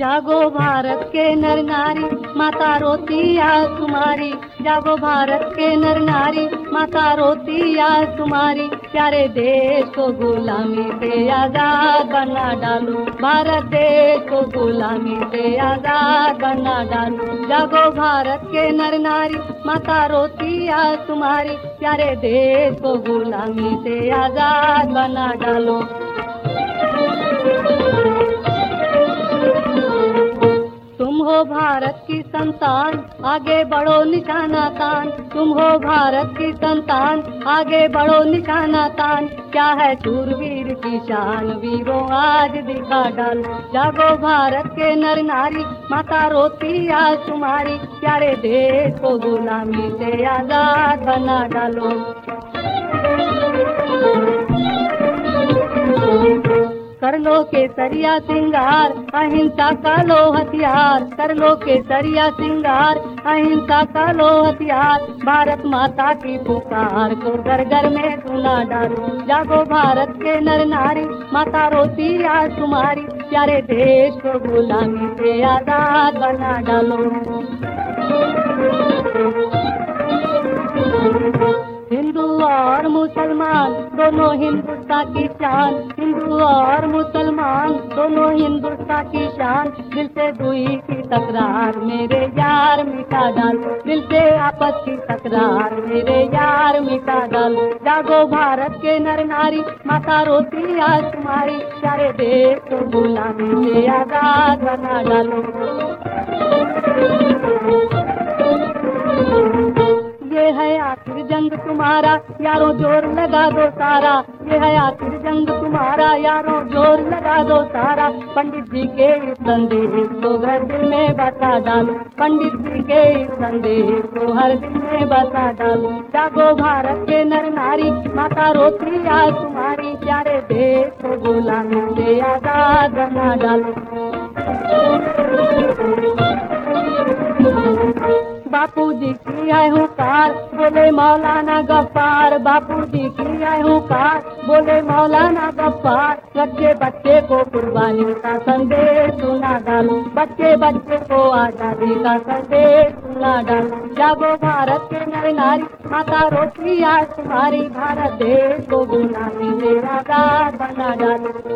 जागो भारत के नर नारी, माता रोती आज तुम्हारी। जागो भारत के नर नारी, माता रोती आज तुम्हारी। प्यारे देश को गुलामी से आज़ाद बना डालो। भारत देश को गुलामी से आज़ाद बना डालो। जागो भारत के नर नारी, माता रोती आज तुम्हारी। प्यारे देश को गुलामी से आज़ाद बना डालो। भारत की संतान, आगे बढ़ो निशाना तान। तुम हो भारत की संतान, आगे बढ़ो निशाना तान। क्या है शूरवीर की शान? वीरों आज दिखा डाल। जागो भारत के नर नारी, माता रोती आज तुम्हारी। प्यारे देश को गुलामी से आज़ाद बना डालो। कर लो केसरिया सिंगार, अहिंसा का लो हथियार। कर लो केसरिया सिंगार, अहिंसा का लो हथियार। भारत माता की पुकार को घर घर में सुना डालो। जागो भारत के नर नारी, माता रोती आज तुम्हारी। प्यारे देश को गुलामी से आज़ाद बना डालो। हिंदू और मुसलमान दोनों हिंदुस्तान की शान, हिंदू और मुसलमान, दोनों हिंदुस्तान की शान, दिल से दुई की तकरार, मेरे यार मिटा डाल दिल से आपस की तकरार, मेरे यार मिटा डाल जागो भारत के नर नारी, माता रोती आज तुम्हारी सारे देश को गुलामी से आज़ाद बना डालो। है आखिर जंग तुम्हारा, यारों ज़ोर लगा दो सारा। ये है आखिर जंग तुम्हारा, यारों ज़ोर लगा दो सारा। पंडित जी के संदेश को घर दिल में बता डालो। पंडित जी के संदेश को हर दिल में बता डालो। जागो भारत के नर नारी, माता रोती आज तुम्हारी। प्यारे देश को गुलामी से आज़ाद बना डालो। की है हुकार बोले, मौलाना गफ्फार बापू जी की है हुकार बोले, मौलाना गफ्फार, बच्चे बच्चे को कुर्बानी का संदेश सुना डालो। बच्चे बच्चे को आज़ादी का संदेश सुना डालो। जागो भारत के नर नारी, माता रोटी आज तुम्हारी, भारत देश को गुलामी आज़ाद बना डालो।